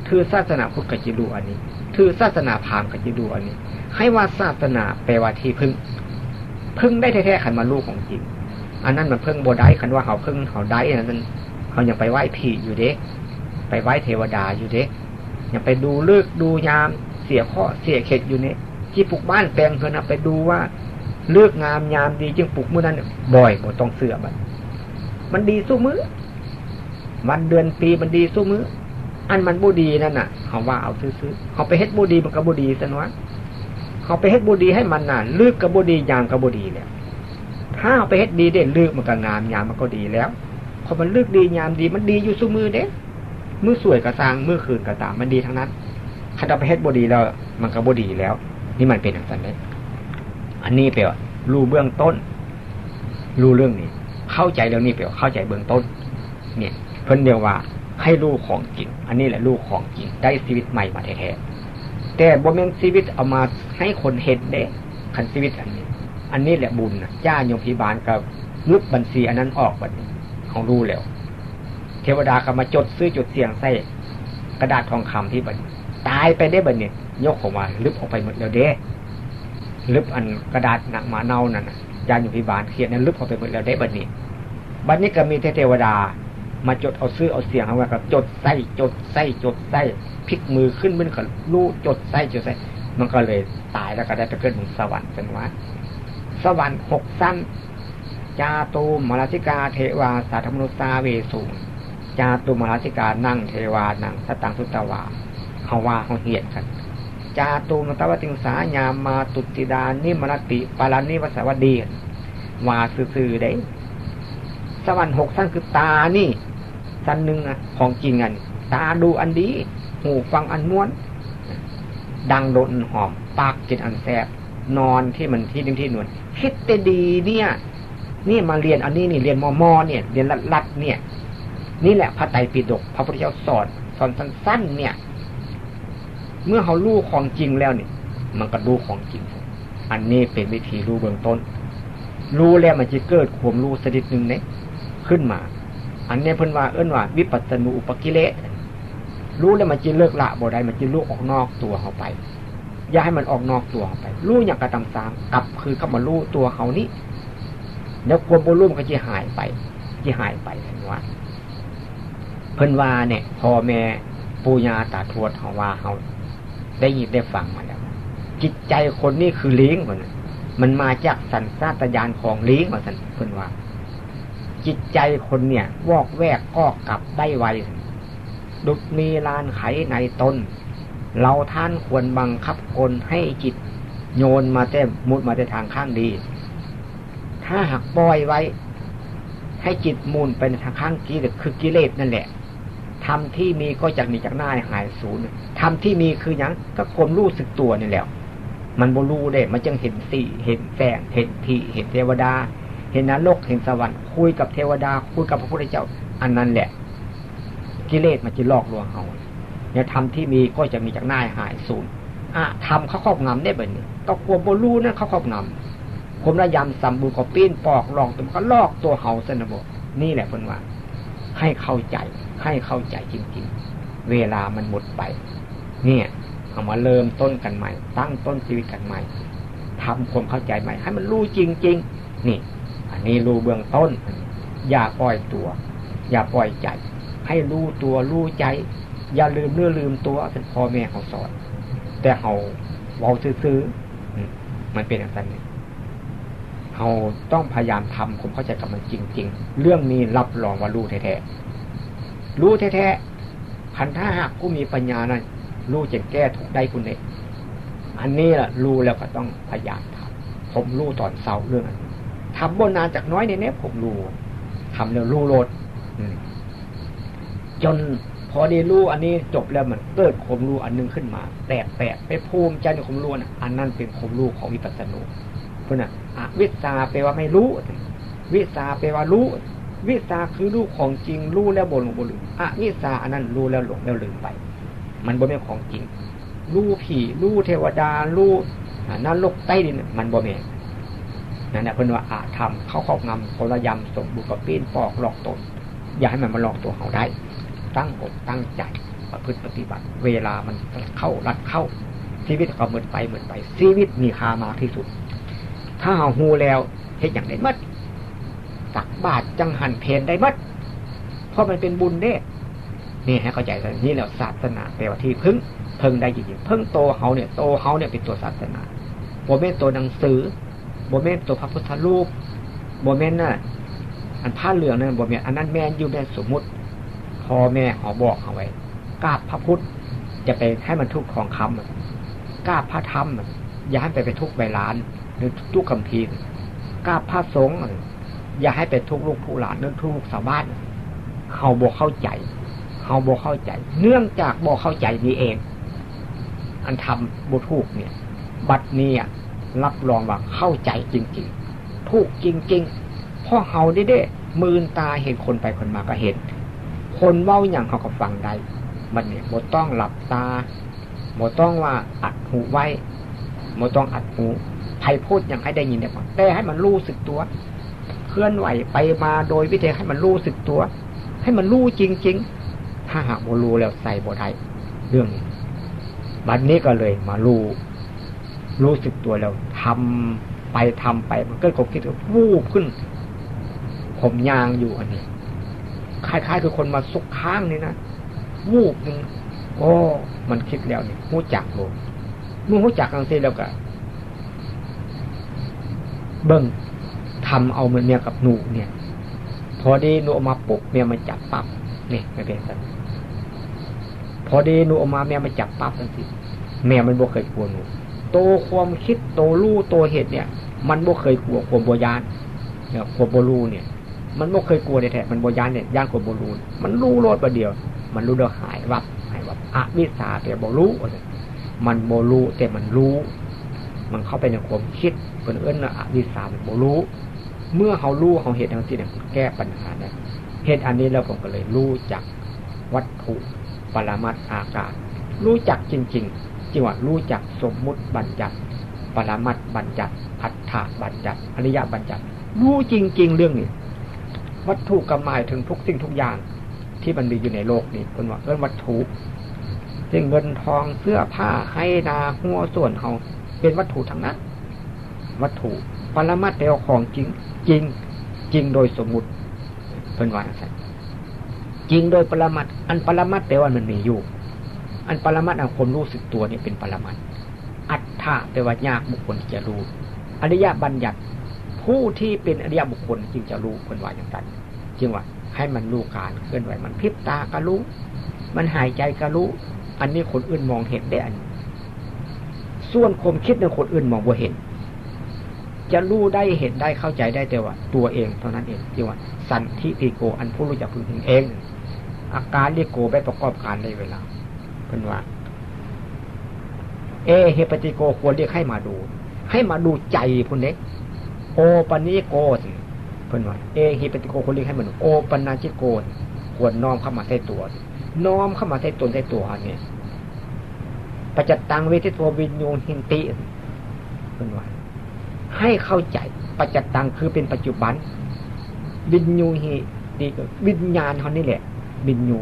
ถือศาสนาพุทธก็จะรู้อันนี้ถือศาสนาพราหมณ์ก็จะรู้อันนี้ ให้ว่าศาสนาแปลว่าที่พึ่ง พึ่งได้แท้ๆขันมาลูกของจริงอันนั้นมันเพึ่งโบได้ขันว่าเขาเพึ่งเขาได้อันนั้น เขายังไปไหว้ผีอยู่เด็กไปไหว้เทวดาอยู่เด็กยังไปดูเลือกดูยามเสียข้อเสียเข็ดอยู่เนี่ยที่ปลูกบ้านแปลงเพื่อนไปดูว่าเลือกงามยามดีจึงปลูกมื่อนั้นบ่อยบ่ต้องเสื่อมันมันดีสู้มือวันเดือนปีมันดีสู้มืออันมันบูดีนั่นน่ะเขาว่าเอาซื้อๆเขาไปเฮ็ดบูดีมันก็บูดีสนวะเขาไปเฮ็ดบูดีให้มันน่ะลือกกับบูดียางกับบูดีแล้วถ้าเอาไปเฮ็ดดีเด่นลือกมันก็งามยามมันก็ดีแล้ว พอมันเลือกดียามดี มันดีอยู่สู้มือเด้มือสวยกระซังมือคืนกระตามมันดีทั้งนั้นถ้าเราไปเฮ็ดบูดีแล้ว มันก็บดีแล้ว นี่มันเป็นอย่างนั้นเลยอันนี้เปล่ารู้เบื้องต้น รู้เรื่องนี้ เข้าใจเรื่องนี้เปล่าเข้าใจเบื้องต้น เนี่ย เพิ่นเดียวว่า ให้รู้ของจริง อันนี้แหละรู้ของจริง ได้ชีวิตใหม่มาแท้ๆแต่บ่เมนชีวิตเอามาให้คนเห็นเด้คันชีวิตอันนี้ อันนี้แหละบุญนะจ้าโยมพิบาลกับงึบบัญชีอันนั้นออกบัดนี้ เขารู้แล้ว เทวดาก็มาจดซื้อจดเสียงใส่กระดาษทองคำที่บัดตายไปได้บัดนี้ยกออกมาลึบออกไปหมดแล้วเด้ลึบอันกระดาษหนักมาเน่านั่นยานอยู่พิบาลเขียนนั้นลึบออกไปหมดแล้วได้บัดนี้บัดนี้ก็มีเทวดา มาจดเอาซื้อเอาเสียงเอาไว้ก็จดไส้จดไส้จดไส้พลิกมือขึ้นมันก็รู้จดไส้จดไส้มันก็เลยตายแล้วก็ได้ไปเกิดบนสวรรค์เป็นว่าสวรรค์หกสั้น จาตูมราชิกาเทวาสาธมนุสาเวสูงจาตูมราชิกานั่งเทวานั่งสตังสุตวาเขาว่าเขาเหียดกัน จาตูมตวติงสาญามาตุติดานิมรติปารานิวสวัสดีว่าซื่อๆได้สวรรค์หกสั้นคือตานี่สั้นหนึ่งอะของจริงอันตาดูอันดี หูฟังอันม้วน ดังโดนหอม ปากกินอันแสบนอนที่มันที่นิ่งที่นวลคิดแต่ดีเนี่ย นี่มาเรียนอันนี้นี่เรียนมอมอเนี่ย เรียนลัดๆเนี่ย นี่แหละพระไตรปิฎกพระพุทธเจ้าสอนสอนสั้นๆเนี่ย เมื่อเขารู้ของจริงแล้วเนี่ย มันก็รู้ของจริง อันนี้เป็นวิธีรู้เบื้องต้น รู้แล้วมันจะเกิดความรู้สนิดหนึ่งเนี่ยขึ้นมา อันนี้เพิ่นว่าเอิ้นว่า วิปัสสนูอุปกิเลสรู้แล้วมันจะเลิกละบ่ได้มันจะลุกออกนอกตัวเขาไป อย่าให้มันออกนอกตัวเขาไป รู้อย่างกระทำสามกลับคือเข้ามารู้ตัวเขานี้ แล้วความบรู้มันก็จะหายไปจะหายไปเห็นว่าเพิ่นว่าเนี่ยพ่อแม่ปูญาตาทวดเขาว่าเขาได้ยินได้ฟังมาแล้วจิตใจคนนี้คือเลี้ยงมันมันมาจากสันซาตญาณของเลี้ยงมาสันเพิ่นว่า จิตใจคนเนี่ย วอกแวกก็กลับได้ไวดุดมีลานไขในตนเราท่านควรบังคับคนให้จิตโยนมาเต้มุดมาในทางข้างดี ถ้าหากปล่อยไว้ ให้จิตมูลเป็นทางข้างกีคือกิเลสนั่นแหละทำที่มีก็จากนี้จากหน้าหายศูนย์ทำที่มีคืออยังก็ควมรู้สึกตัวนี่แหละมันบรู้ได้ มันจึงเห็นสีเห็นแสง เห็นทีเห็นเทวดา เห็นนรก เห็นสวรรค์ คุยกับเทวดา คุยกับพระพุทธเจ้า อันนั้นแหละ กิเลสมันจะลอกลวงเขาเนี่ยทำที่มีก็จะมีจากหน้าหายสูญอะทำเขาครอบงำได้แบบนี้ก็กลัวบรูนั่นเขาครอบงำ ผมระยำสัมบูรณ์ก็ปีนปอกลองตัวก็ลอกตัวเขาสนบนี่แหละเพิ่นว่า ให้เข้าใจ ให้เข้าใจจริง ๆ เวลามันหมดไป เนี่ยเอามาเริ่มต้นกันใหม่ ตั้งต้นชีวิตกันใหม่ทำความเข้าใจใหม่ ให้มันรู้จริง ๆ นี่ อันนี้รู้เบื้องต้น อย่าปล่อยตัว อย่าปล่อยใจ ให้รู้ตัวรู้ใจ อย่าลืมเนื้อลืมตัวเป็นพ่อแม่เขาสอน แต่เขาเว้าซื้อมันเป็นอย่างนั้น เราต้องพยายามทำผมเข้าใจกับมันจริง ๆ เรื่องนี้รับรองว่ารู้แท้ๆรู้แท้ๆพันถ้าหากผู้มีปัญญานั้นรู้จะแก้ถูกได้คุณเองอันนี้แหละรู้แล้วก็ต้องพยายามทำผมรู้ตอนเศร้าเรื่องนี้ทำบนนานจากน้อยในนี้ผมรู้ทำแล้วรู้โลดจนพอได้รู้อันนี้จบแล้วมันเกิดคมรู้อันนึงขึ้นมาแตกแตกไปภูมิใจในคมรู้นะอันนั้นเป็นคมรู้ของวิปัสสนุเพราะน่ะ อวิสาแปลว่าไม่รู้ วิสาแปลว่ารู้ วิสาคือรู้ของจริงรู้แล้วบนหลงบนลืมอวิสาอันนั้นรู้แล้วหลงแล้วลืมไป มันบ่เป็นของจริง รู้ผีรู้เทวดารู้นั่นโลกใต้ดินมันบ่แม่นั่นแหละเพิ่นว่าอาธรรมเขาครอบงำโลยำสมบุกปีนปอกหลอกตนอย่าให้มันมาหลอกตัวเขาได้ ตั้งอกตั้งใจประพฤติปฏิบัติ เวลามันเข้ารัดเข้าชีวิตก็เหมือนไปเหมือนไปชีวิตมีค่ามากที่สุด ถ้าเอาหูแล้วเห็นอย่างไรมัดตักบาตรจังหันเพนได้มัดเพราะมันเป็นบุญเด้ นี่ให้เข้าใจนี่แหละศาสนาแปลว่าที่พึ่งเพิ่งได้จริงๆเพิ่งโตเขาเนี่ยโตเขาเนี่ยเป็นตัวศาสนาโมเมนตัวหนังสือโมเมนตัวพระพุทธรูปโมเมนน่ะอันผ้าเหลืองนั่นโมเมนอันนั้นแม่นอยู่ในสมมุติพ่อแม่เขาบอกเอาไว้กราบพระพุทธจะไปให้มันทุกของคำกราบพระธรรมอย่าให้ไปไปทุกใบลาน หรือทุกคำพีกาพระสงฆ์อย่าให้ไปทุกลูกผู้หลานหรือทุกลูกสาวบ้านเขาบอกเข้าใจ เขาบอกเข้าใจ เนื่องจากบอกเข้าใจนี้เอง อันทำบุทูกเนี่ย บัดนี้รับรองว่าเข้าใจจริงๆ ถูกจริงๆพ่อเฮาได้เด้มืนตาเห็นคนไปคนมาก็เห็น คนเว้าอย่างเขาก็ฟังได้บัดเนี่ยโมต้องหลับตาโมต้องว่าอัดหูไว้โมต้องอัดหู ใครพูดอย่างให้ได้ยินเนี่ยแต่ให้มันรู้สึกตัว เคลื่อนไหวไปมาโดยวิธีให้มันรู้สึกตัว ให้มันรู้จริง ๆ ถ้าหากโมรู้แล้วใส่โบได้เรื่องบัดนนี้ก็เลยมารู้รู้สึกตัวแล้วทำไปทำไป มันก็คงคิดว่าวูบขึ้น ผมยางอยู่อันนี้คล้ายๆคือคนมาซุกข้างนี่นะวูบหนึ่งโอ้ มันคิดแล้วนี่หู้จักโลเมื่อหูจักกังเสแล้วก็ เบิ้งทำเอาเมียกับหนูเนี่ย พอดีหนูออกมาปุ๊บเมียมันจับปั๊บนี่ไม่เป็นไรพอดีหนูออกมาแม่มาจับปั๊บทันทีแม่มันบ่เคยกลัวหนูโตความคิดโตรู้โตเหตุเนี่ย มันบ่เคยกลัวความโบยานเนี่ยความโบรูเนี่ย มันบ่เคยกลัวเลยแท้มันโบยานเนี่ยย่านความโบรูมันรู้รอดประเดียว มันรู้เดียวหายวับหายวับอวิสาแต่บ่รู้มันโบรู้แต่มันรู้ มันเข้าไปในความคิดเพื่อนเอื้อนอวิสามันโบรู้ เมื่อเขารู้เขาเหตุทั้งสิ้นเนี่ยแก้ปัญหาได้เหตุอันนี้แล้วผมก็เลยรู้จักวัตถุปรมัตอากาศ รู้จักจริง ๆจริงว่ารู้จักสมมุติบัญญัติ ปรมัตบัญญัติอัฏฐบัญญัติอริยบัญญัติ รู้จริง ๆ เรื่องนี้ วัตถุกหมายถึงทุกสิ่งทุกอย่างที่มันมีอยู่ในโลกนี้คนว่าเรื่องวัตถุเช่นเงินทองเสื้อผ้าให้นาหัวส่วนเขา เป็นวัตถุทั้งนั้น วัตถุปรมัตแต่ของจริง จริง จริงโดยสมมุติเป็นว่าอะไรจริงโดยปรมัตอันปรมัตแต่ว่ามันมีอยู่ อันปรมัตอันความรู้สึกตัวนี่เป็นปรมัตอัตถะแต่ว่ายากบุคคลจะรู้ อริยบัญญัติผู้ที่เป็นอริยบุคคลจึงจะรู้คนว่าอย่างนั้นจึงว่า ให้มันรู้การเคลื่อนไหวมันพิบตาก็รู้ มันหายใจก็รู้ อันนี้คนอื่นมองเห็นได้อัน ส่วนคมคิดในคนอื่นมองว่าเห็น จะรู้ได้เห็นได้เข้าใจได้แต่ว่า ตัวเองเท่านั้นเองที่ว่า สันทิปิโกอันผู้รู้จักพึงถึงเอง อาการเรียกโกไปประกอบการในเวลาเป็นว่า เอเฮปติโกควรเรียกให้มาดู ให้มาดูใจพุนเน็กโอปันิโกสเพิ่นว่าเอเฮปติโกควรเรียกให้มาดูโอปันาจิโกควรน้อมเข้ามาใส่ตัว น้อมเข้ามาใส่ตนใส่ตัวเนี่ย ปัจจตังเวทิโทวิญโยหินติเพิ่นว่าให้เข้าใจปัจจตังคือเป็นปัจจุบัน วิญญูหิดีวิญญาณเขานี่แหละวิญญู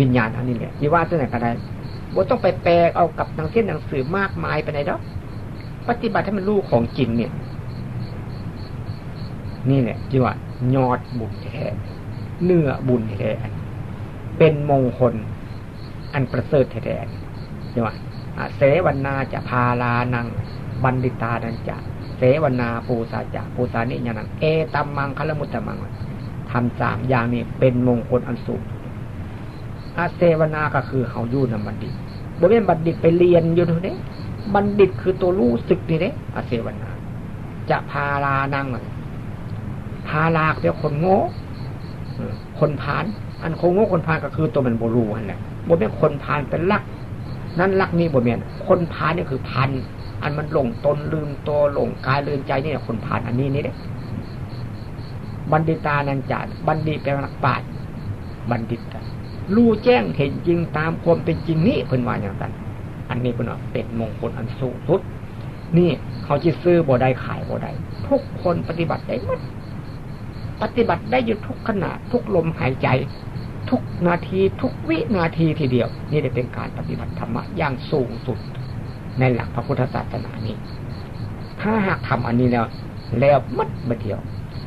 วิญญาณอันนี้แหละยี่ว่าตัวไหนก็ได้บ่ต้องไปแปลเอากับหนังเส้นหนังสือมากมายไปไหนดอกปฏิบัติให้มันรู้ของจริงเนี่ย นี่แหละที่ว่ายอดบุญแท้เนื้อบุญแท้เป็นมงคล อันประเสริฐแท้ๆที่ว่า เสวนาจะพาลานัง บันดิตานันจะ เสวนาปูสาจะปูสานิยานัง เอตัมมังคลมุตตมังทำสามอย่างนี้เป็นมงคลอันสูงอาเสวนาก็คือเฮายู่นำบัณฑิตบ่เป็นบัณฑิตไปเรียนอยู่เด้บัณฑิตคือตัวรู้สึกนี่เด้อาเสวนา จะพาลานังพาลาเรียกคนโง่คนพาน อันคงโง่คนพานก็คือตัวมันโบรูนั่นแหละบ่เป็นคนพานเป็นลัก นั่นลักนี่บ่เมียนคนพานนี่คือพัน อันมันหลงตนลืมตัวหลงกายลืมใจนี่คนพานอันนี้นี่เด้บัณฑิตานันจาบัณฑิตเป็นนักปราชญ์บัณฑิตรู้แจ้งเห็นจริงตามความเป็นจริงนี้เพิ่นว่าอย่างนั้นอันนี้เพิ่นว่าเป็นมงคลอันสูงสุด นี่เขาจะซื้อบ่ได้ขายบ่ได้ทุกคนปฏิบัติได้หมดปฏิบัติได้อยู่ทุกขณะทุกลมหายใจ ทุกนาทีทุกวินาทีทีเดียว นี่จะเป็นการปฏิบัติธรรมะอย่างสูงสุด ในหลักพระพุทธศาสนานี้ ถ้าหากทำอันนี้แล้ว แล้วมัดมาเดียว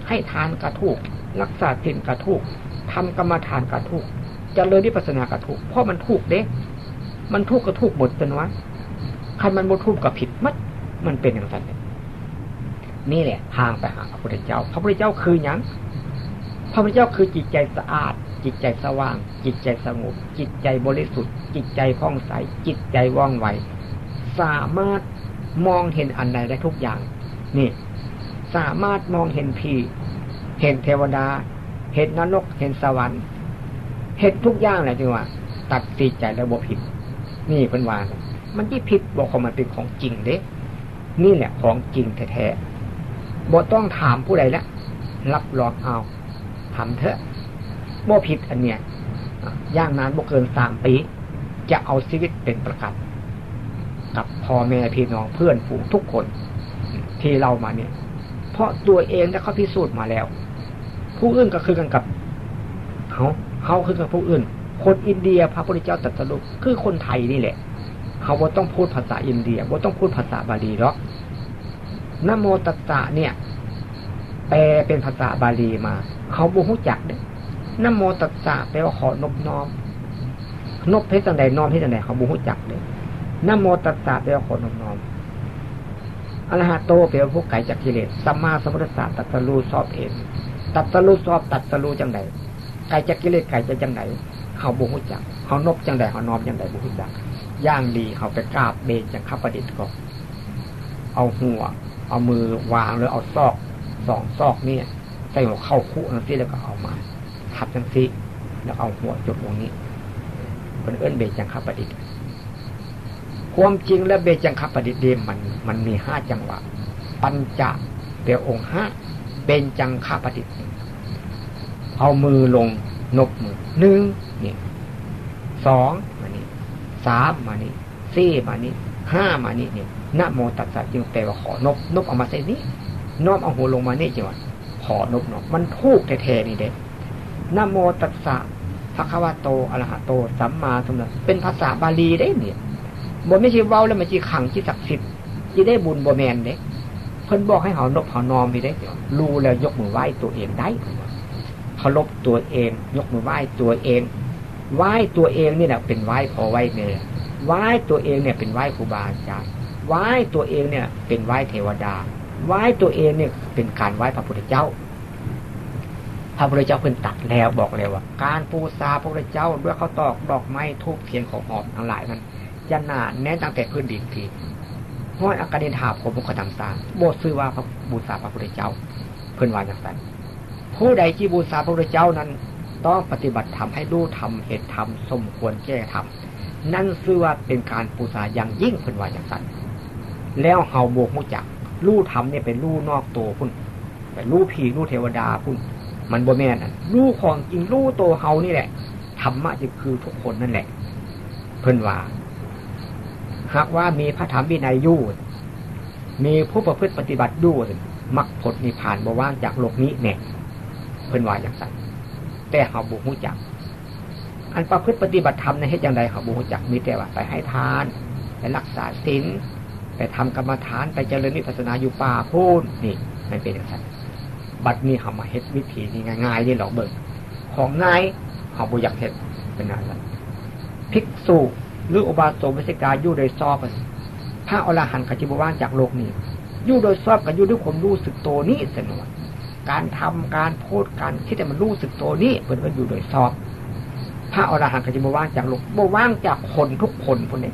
ให้ทานกระทุกรักษาสินกระทุกทำกรรมฐานกระทุกจะเลยวิปัสสนากระทุกเพราะมันทุกเด้ มันทุกกระทุกหมดจนวะคันมันบทุกกับผิดมัดมันเป็นอย่างไรนี่แหละทางไปหาพระพุทธเจ้า พระพุทธเจ้าคืออย่างพระพุทธเจ้าคือจิตใจสะอาด จิตใจสว่าง จิตใจสงบจิตใจบริสุทธิ์ จิตใจคล่องใส จิตใจว่องไวสามารถมองเห็นอันใดได้ทุกอย่าง นี่ สามารถมองเห็นผีเห็นเทวดา เห็นนรกเห็นสวรรค์เห็นทุกอย่างแหละจึงว่าตัดสินใจแล้วบ่ผิด นี่เป็นว่ามันที่ผิดบอกเขามันเป็นของจริงเด้นี่แหละของจริงแท้ๆบ่ต้องถามผู้ใดแล้วรับรองเอาทำเถอะ บ่ผิดอันเนี้ยย่างนานบ่เกินสามปี จะเอาชีวิตเป็นประกัน กับพ่อแม่พี่น้องเพื่อนฝูงทุกคน ที่เรามาเนี่ย เพราะตัวเองได้เขาพิสูจน์มาแล้ว ผู้อื่นก็คือกันกับเขาเขาคือกับผู้อื่น คนอินเดียพระพุทธเจ้าตรัสรู้คือคนไทยนี่แหละเขาบ่ต้องพูดภาษาอินเดียบ่ต้องพูดภาษาบาลีหรอกนโมตัสสะเนี่ย แปลเป็นภาษาบาลีมา เขาบูฮู้จักเด้ นโมตัสสะแปลว่าขอนบน้อมนบเพชรสังใดน้อมเพชรสังใดเขาบูฮู้จักเด้นโมตัสสะแปลว่าขอนบน้อมอรหัตโตแปลว่าผู้ไก่จากกิเลสสัมมาสัมพุทธะตัตรูสอบเองตัตรูสอบตัตรูจังใดไก่จากกิเลสไก่จะจังไหนเขาบูฮู้จักเขานบจังใดเขาน้อมจังใดบูฮู้จักย่างดีเขาไปกราบเบญจังขับประดิษฐ์ก็เอาหัว เอามือวางหรือเอาซอกสองซอกเนี่ยใส่หัวเข้าคู่นั่นสิแล้วก็เอามา ทับทั้งสิแล้วเอาหัวจบตรงนี้เป็นเอื้นเบจังคับประดิษฐ์ความจริงแล้วเบจังคับประดิษฐ์เดมมันมันมีห้าจังหวะ ปัญจะเปียองค์ห้าเบนจังคับประดิษฐ์เอามือลงนบมือหนึ่งนี่สองมานี่สามมานี่สี่มานี่ห้ามานี่เนี่ยนะโมตัสสะจึงแปลว่าขอนบนบเอามาใส่นี้น้อมเอาหัวลงมานี่จังหวะขอนบนบมันทูกแท้ๆนี่เด็ นโมตัสสะพระควาโตอรหะโต สัมมาสัมพุทธเป็นภาษาบาลีได้เนี่ยบนไม่ใช่เว้าแล้วมันจีขังจีศักดิ์สิทธิ์จีได้บุญบแมนเด็เพิ่นบอกให้เขานบเขานอมไปได้รู้แล้วยกมือไหว้ตัวเองได้เขาลบตัวเอง ยกมือไหว้ตัวเอง ไหว้ตัวเองนี่แหละเป็นไหว้พอไหว้เนยไหว้ตัวเองเนี่ยเป็นไหว้ครูบาอาจารย์ไหว้ตัวเองเนี่ย เป็นไหว้เทวดาไหว้ตัวเองเนี่ยเป็นการไหว้พระพุทธเจ้า พระพุทธเจ้าเพิ่นตัดแล้วบอกเลยว่า การปูซาพระพุทธเจ้าด้วยเขาตอกดอกไม้ทูบเทียนของหอมทั้งหลายมันจะหนาแน่นตั้งแต่พื้นดินทีห้อยอากาศถาผมมุขธรรมสารโบซื้อว่าพระบูชาพระพุทธเจ้า เพิ่นว่าอย่างนั้นผู้ใดที่บูชาพระพุทธเจ้านั้น ต้องปฏิบัติธรรมให้รู้ธรรมเหตุธรรมสมควรแก้ธรรมนั่นซื้อว่าเป็นการปูชาอย่างยิ่งเพิ่นว่าอย่างนั้นแล้วเฮาโบกมุจักรู้ธรรมเนี่ยเป็นรู้นอกตัวพุ่นเป็นรู้ผีรู้เทวดาพุ่น มันบ่แม่นรู้ของจริงรู้ตัวเฮานี่แหละธรรมะจะคือทุกคนนั่นแหละ เพิ่นว่าหากว่ามีพระธรรมวินัยยู่มีผู้ประพฤติปฏิบัติยู่มักผลนิพพานบ่ว่างจากโลกนี้เนี่ยเพิ่นว่าอย่างไรแต่เขาบุหูจัก อันประพฤติปฏิบัติธรรมในเหตุอย่างไรเขาบุหูจักมีแต่ว่าไปให้ทานไปรักษาศีลไปทำกรรมฐานไปเจริญนิพพานาอยู่ป่าพูนนี่มันเป็นอย่างไร บัดนี้เขามาเฮ็ดวิธีนี้ง่ายๆนี่หรอกเบิกของง่ายเขาบุอยากเฮ็ดเป็นอะไรภิกษุหรืออุบาสกวิสิกาอยู่โดยซอบพระอรหันต์ขจิบว่านจากโลกนี้อยู่โดยชอบกับอยู่ด้วยความรู้สึกตัวนี้สนุกการทำการพูดการที่แต่มันรู้สึกตัวนี้เป็นว่าอยู่โดยชอบพระอรหันต์ก็จะมาว่างจากโลกบ่ว่างจากคนทุกคนคนนี้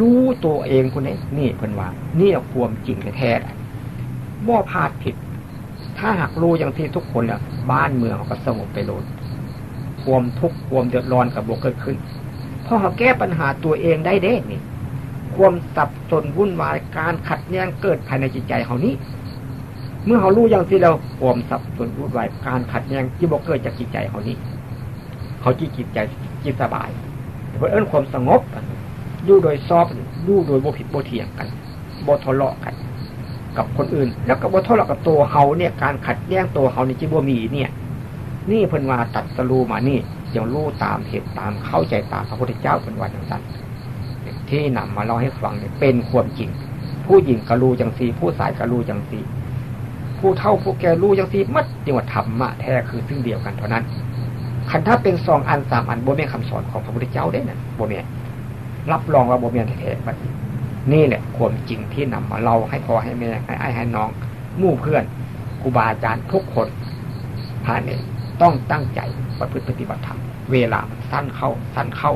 รู้ตัวเองคนนี้นี่เพิ่นว่านี่ความจริงแท้ๆบ่พลาดผิด ถ้าหากรู้อย่างที่ทุกคนเนี่ยบ้านเมืองก็สงบไปโลดความทุกข์ความเดือดร้อนกับบกเกิดขึ้นเพราะเขาแก้ปัญหาตัวเองได้เด้นี่ความสับสนวุ่นวายการขัดแย้งเกิดภายในจิตใจเขานี้ เมื่อเขารู้อย่างที่เราความสับสนวุ่นวายการขัดแย้งที่บอกเกิดจากจิตใจเขานี้ เขาจิตจิตใจจิตสบายเพราะเอิญความสงบอยู่โดยซอบอยู่โดยโบผิดโบเถียงกันโบทะเลาะกัน กับคนอื่น แล้วก็บทะเลากับตัวเขาเนี่ยการขัดแย้งตัวเขาในจิตโบมีเนี่ย นี่เพิ่นว่าตัดสรูมานี่ยังรู้ตามเหตุตามเข้าใจตามพระพุทธเจ้าเป็นวันอย่างนั้นที่นำมาเล่าให้ฟังเนี่ยเป็นความจริง ผู้หญิงก็รู้จังสีผู้สายก็รู้จังสีผู้เท่าผู้แก่รู้จังสีมัดจังหวัดธรรมะแท้คือซึ่งเดียวกันเท่านั้นคันถ้าเป็นสองอันสามอันโบเมียนคำสอนของพระพุทธเจ้าได้นะโบเมียนรับรองว่าโบเมียนแท้ๆบัด นี่แหละความจริงที่นำมาเล่าให้พ่อให้แม่ให้ไอ้ให้น้องมู่เพื่อนครูบาอาจารย์ทุกคนผ่านเนี่ยต้องตั้งใจประพฤติปฏิบัติธรรมเวลาสั้นเข้าสั้นเข้า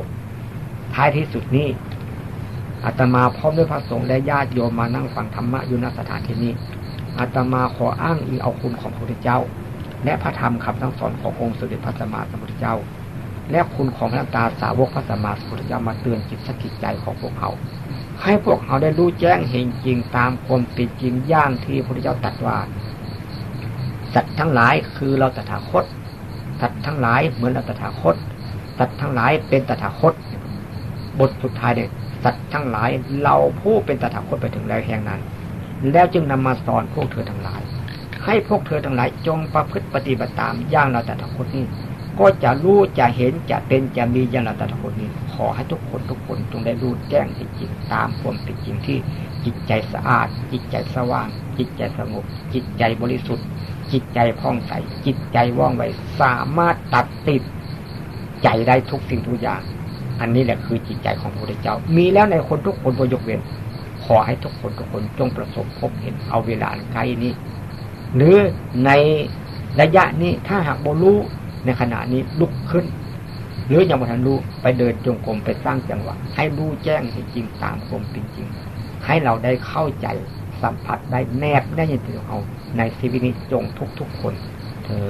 ท้ายที่สุดนี้อาตมาพร้อมด้วยพระสงฆ์และญาติโยมมานั่งฟังธรรมะอยู่ณสถานที่นี้อาตมาขออ้างอิงเอาคุณของพระพุทธเจ้า และพระธรรมคำทั้งสอนขององค์สมเด็จพระสัมมาสัมพุทธเจ้า และคุณของพระตาสาวกพระสัมมาสัมพุทธเจ้ามาเตือนจิตสกิจใจของพวกเขา ให้พวกเขาได้รู้แจ้งเห็นจริงตามความเป็นจริงย่างที่พระพุทธเจ้าตรัสว่าสัตว์ทั้งหลายคือเราตถาคตสัตว์ทั้งหลายเหมือนเราตถาคตสัตว์ทั้งหลายเป็นตถาคต บทสุดท้ายเนี่ยสัตว์ทั้งหลายเราผู้เป็นตถาคตไปถึงแล้วแห่งนั้น แล้วจึงนำมาสอนพวกเธอทั้งหลาย ให้พวกเธอทั้งหลายจงประพฤติปฏิบัติตามอย่างเราตถาคตนี้ ก็จะรู้จะเห็นจะเป็นจะมีอย่างเราตถาคตนี้ ขอให้ทุกคนทุกคนจงได้รู้แจ้งจริงตามความเป็นจริงที่จิตใจสะอาด จิตใจสว่าง จิตใจสงบ จิตใจบริสุทธิ์ จิตใจพ่องใส จิตใจว่องไวสามารถตัดติดใจได้ทุกสิ่งทุกอย่าง อันนี้แหละคือจิตใจของพระพุทธเจ้า มีแล้วในคนทุกคนโดยยกเว้นขอให้ทุกคนทุกคนจงประสบพบเห็นเอาเวลาใกล้นี้ หรือในระยะนี้ถ้าหากบรู้ ในขณะนี้ลุกขึ้น หรือยังไม่ทันรู้ไปเดินจงกรมไปสร้างจังหวะ ให้รู้แจ้งจริงตามกรมจริงๆ ให้เราได้เข้าใจสัมผัสได้แนบได้ยินตัวเอาในชีวิตนี้จงทุกๆคนเธอ